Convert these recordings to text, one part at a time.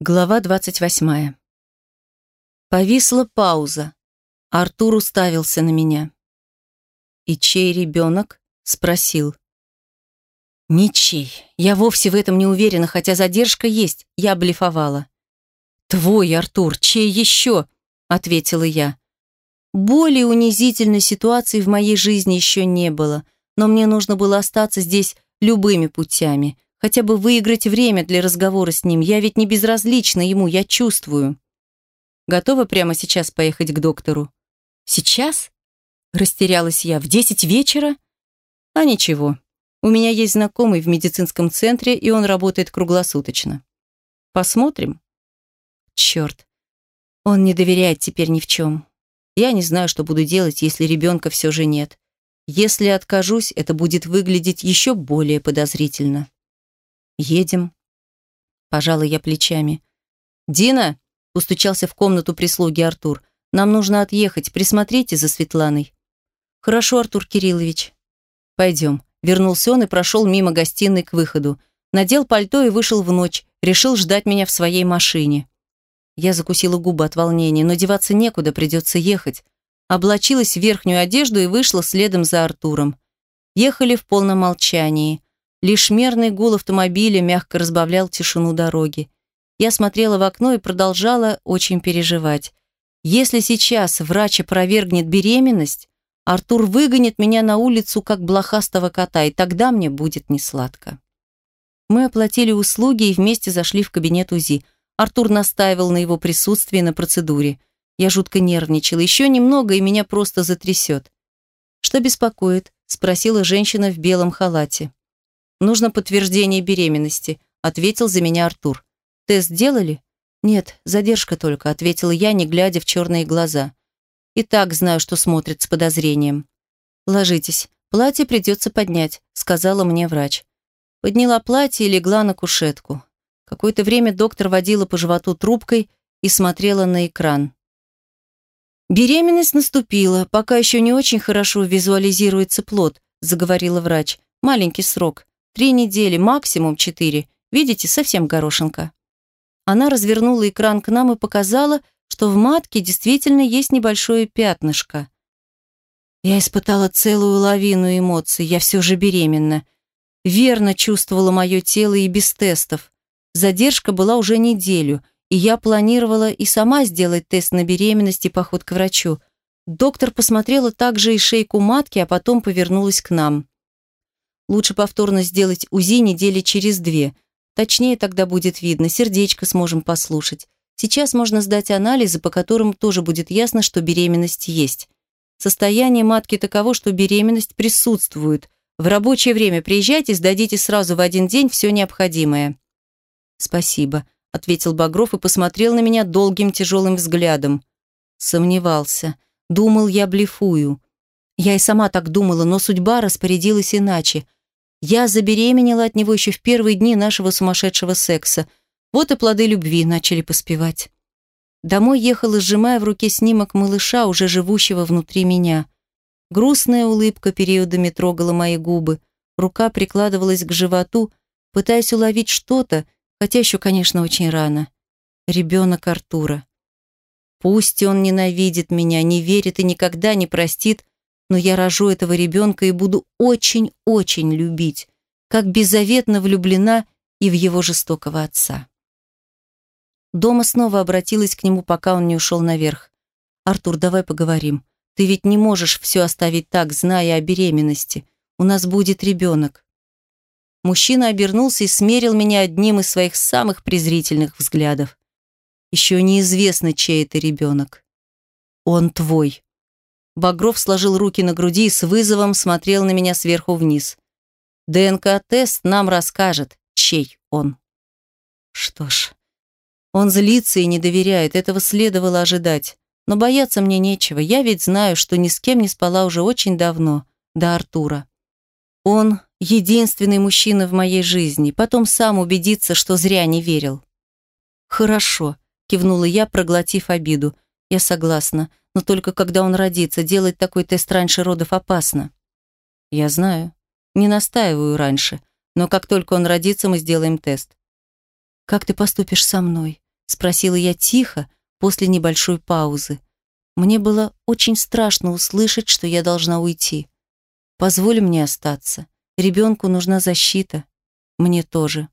Глава 28. Повисла пауза. Артур уставился на меня. «И чей ребенок?» — спросил. «Ничей. Я вовсе в этом не уверена, хотя задержка есть. Я блефовала». «Твой, Артур, чей еще?» — ответила я. Более унизительной ситуации в моей жизни еще не было, но мне нужно было остаться здесь любыми путями — Хотя бы выиграть время для разговора с ним. Я ведь не безразлична ему, я чувствую. Готова прямо сейчас поехать к доктору? Сейчас? Растерялась я. В десять вечера? А ничего. У меня есть знакомый в медицинском центре, и он работает круглосуточно. Посмотрим. Черт. Он не доверяет теперь ни в чем. Я не знаю, что буду делать, если ребенка все же нет. Если откажусь, это будет выглядеть еще более подозрительно. «Едем». Пожалуй, я плечами. «Дина!» – устучался в комнату прислуги Артур. «Нам нужно отъехать. Присмотрите за Светланой». «Хорошо, Артур Кириллович». «Пойдем». Вернулся он и прошел мимо гостиной к выходу. Надел пальто и вышел в ночь. Решил ждать меня в своей машине. Я закусила губы от волнения, но деваться некуда, придется ехать. Облачилась в верхнюю одежду и вышла следом за Артуром. Ехали в полном молчании. Лишь мерный гул автомобиля мягко разбавлял тишину дороги. Я смотрела в окно и продолжала очень переживать. Если сейчас врач опровергнет беременность, Артур выгонит меня на улицу, как блохастого кота, и тогда мне будет несладко. Мы оплатили услуги и вместе зашли в кабинет УЗИ. Артур настаивал на его присутствии на процедуре. Я жутко нервничала. Еще немного, и меня просто затрясет. «Что беспокоит?» – спросила женщина в белом халате. Нужно подтверждение беременности, ответил за меня Артур. Тест делали? Нет, задержка только, ответила я, не глядя в черные глаза. И так знаю, что смотрит с подозрением. Ложитесь, платье придется поднять, сказала мне врач. Подняла платье и легла на кушетку. Какое-то время доктор водила по животу трубкой и смотрела на экран. «Беременность наступила, пока еще не очень хорошо визуализируется плод», заговорила врач. «Маленький срок. Три недели, максимум четыре. Видите, совсем горошинка. Она развернула экран к нам и показала, что в матке действительно есть небольшое пятнышко. Я испытала целую лавину эмоций, я все же беременна. Верно чувствовала мое тело и без тестов. Задержка была уже неделю, и я планировала и сама сделать тест на беременность и поход к врачу. Доктор посмотрела также и шейку матки, а потом повернулась к нам. Лучше повторно сделать УЗИ недели через две. Точнее тогда будет видно, сердечко сможем послушать. Сейчас можно сдать анализы, по которым тоже будет ясно, что беременность есть. Состояние матки таково, что беременность присутствует. В рабочее время приезжайте, сдадите сразу в один день все необходимое. Спасибо, ответил Багров и посмотрел на меня долгим тяжелым взглядом. Сомневался. Думал, я блефую. Я и сама так думала, но судьба распорядилась иначе. Я забеременела от него еще в первые дни нашего сумасшедшего секса. Вот и плоды любви начали поспевать. Домой ехала, сжимая в руке снимок малыша, уже живущего внутри меня. Грустная улыбка периодами трогала мои губы. Рука прикладывалась к животу, пытаясь уловить что-то, хотя еще, конечно, очень рано. Ребенок Артура. Пусть он ненавидит меня, не верит и никогда не простит, но я рожу этого ребенка и буду очень-очень любить, как беззаветно влюблена и в его жестокого отца. Дома снова обратилась к нему, пока он не ушел наверх. «Артур, давай поговорим. Ты ведь не можешь все оставить так, зная о беременности. У нас будет ребенок». Мужчина обернулся и смерил меня одним из своих самых презрительных взглядов. «Еще неизвестно, чей это ребенок. Он твой». Багров сложил руки на груди и с вызовом смотрел на меня сверху вниз. ДНК-тест нам расскажет, чей он. Что ж, он злится и не доверяет, этого следовало ожидать. Но бояться мне нечего, я ведь знаю, что ни с кем не спала уже очень давно, до Артура. Он единственный мужчина в моей жизни, потом сам убедится, что зря не верил. «Хорошо», — кивнула я, проглотив обиду. «Я согласна но только когда он родится, делать такой тест раньше родов опасно. Я знаю. Не настаиваю раньше, но как только он родится, мы сделаем тест. Как ты поступишь со мной? Спросила я тихо, после небольшой паузы. Мне было очень страшно услышать, что я должна уйти. Позволь мне остаться. Ребенку нужна защита. Мне тоже.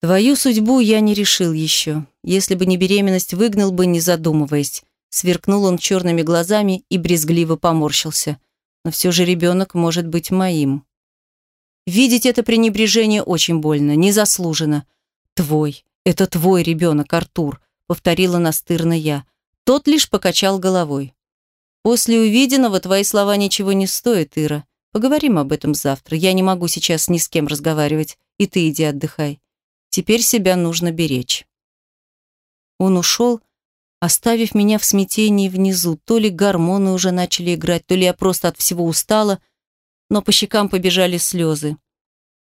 Твою судьбу я не решил еще. Если бы не беременность, выгнал бы, не задумываясь. Сверкнул он черными глазами и брезгливо поморщился. Но все же ребенок может быть моим. Видеть это пренебрежение очень больно, незаслуженно. Твой, это твой ребенок, Артур, повторила настырно я. Тот лишь покачал головой. После увиденного твои слова ничего не стоят, Ира. Поговорим об этом завтра. Я не могу сейчас ни с кем разговаривать, и ты иди отдыхай. Теперь себя нужно беречь. Он ушел, оставив меня в смятении внизу. То ли гормоны уже начали играть, то ли я просто от всего устала, но по щекам побежали слезы.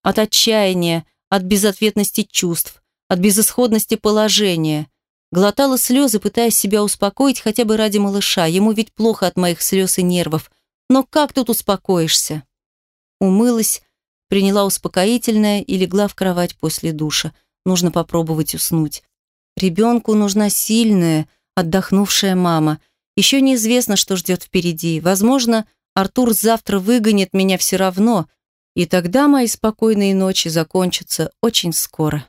От отчаяния, от безответности чувств, от безысходности положения. Глотала слезы, пытаясь себя успокоить хотя бы ради малыша. Ему ведь плохо от моих слез и нервов. Но как тут успокоишься? Умылась, приняла успокоительное и легла в кровать после душа. Нужно попробовать уснуть. Ребенку нужна сильная, отдохнувшая мама. Еще неизвестно, что ждет впереди. Возможно, Артур завтра выгонит меня все равно, и тогда мои спокойные ночи закончатся очень скоро.